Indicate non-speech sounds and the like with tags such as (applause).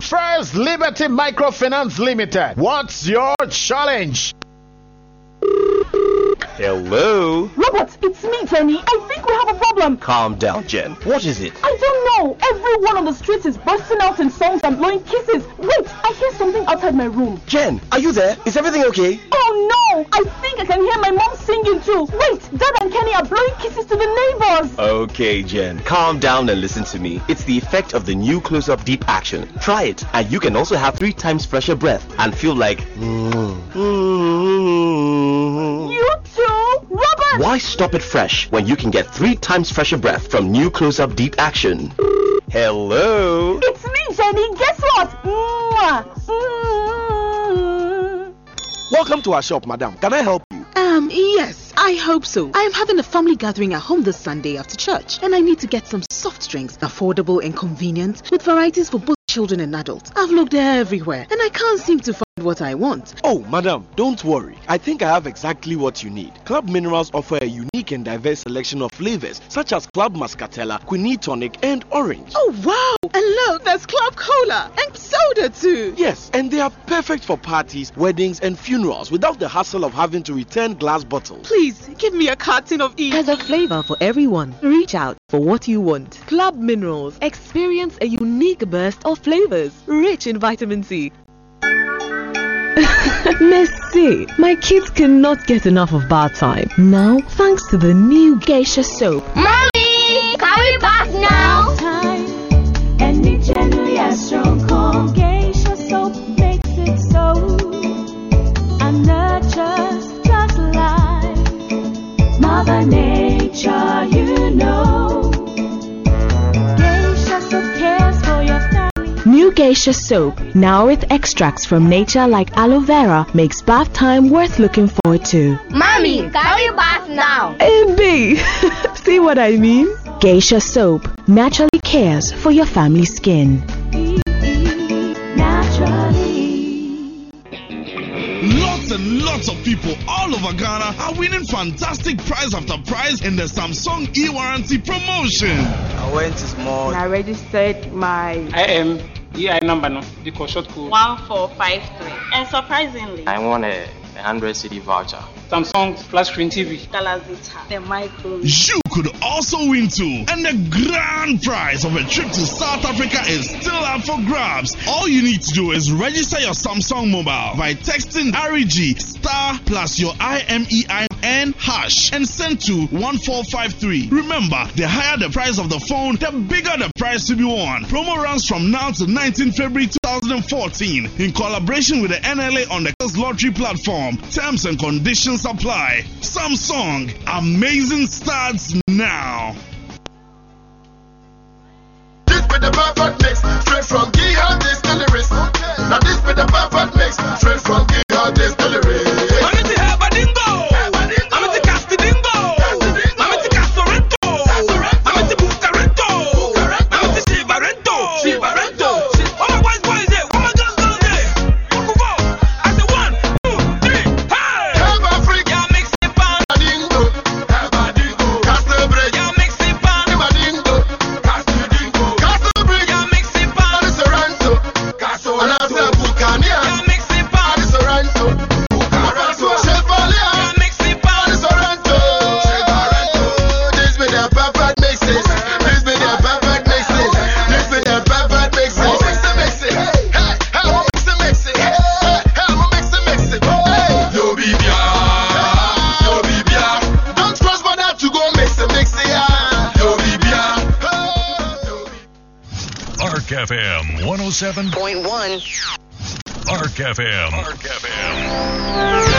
First Liberty Microfinance Limited. What's your challenge? Hello? Robert, it's me, Jenny. I think we have a problem. Calm down, Jen. What is it? I don't know. Everyone on the streets is bursting out in songs and blowing kisses. Wait, I hear something outside my room. Jen, are you there? Is everything okay? Oh no! I think I can hear my mom singing too. Wait, Dad and Kenny are blowing kisses to the neighbors. Okay, Jen. Calm down and listen to me. It's the effect of the new Close Up Deep Action. Try it, and you can also have three times fresher breath and feel like. Mm. You too? Robert! Why stop it fresh when you can get three times fresher breath from new Close Up Deep Action? Hello? It's me, Jenny. Guess what? Mwah. Welcome to our shop, madam. Can I help you? Um, yes, I hope so. I am having a family gathering at home this Sunday after church, and I need to get some soft drinks, affordable and convenient, with varieties for both children and adults. I've looked everywhere, and I can't seem to find what I want. Oh, madam, don't worry. I think I have exactly what you need. Club Minerals offer a unique and diverse selection of flavors such as Club Muscatella, Quinine Tonic, and Orange. Oh, wow! And look, there's Club Cola and soda too. Yes, and they are perfect for parties, weddings, and funerals without the hassle of having to return glass bottles. Please give me a carton of each. There's a flavor for everyone. Reach out for what you want. Club Minerals. Experience a unique burst of flavors, rich in vitamin C. Messi, my kids cannot get enough of bath time. Now, thanks to the new Geisha soap. Mommy, can we bath now? Geisha soap, now with extracts from nature like aloe vera, makes bath time worth looking forward to. Mommy, can we bath now? Hey, babe. (laughs) See what I mean? Geisha soap naturally cares for your family skin. naturally Lots and lots of people all over Ghana are winning fantastic prize after prize in the Samsung e-warranty promotion. I went to small. I registered my I am EI number no because short code 1453. And surprisingly, I won a, a 100 cedi voucher. Samsung flat screen TV. Galazita, the micro. Could also win too. And the grand prize of a trip to South Africa is still up for grabs. All you need to do is register your Samsung mobile by texting REG star plus your IMEI and hash and send to 1453. Remember, the higher the price of the phone, the bigger the prize to be won. Promo runs from now to 19 February 2014 in collaboration with the NLA on the lottery platform. Terms and conditions apply. Samsung, amazing starts now. Straight from FM 107.1. Point one. Arc FM. Arc FM.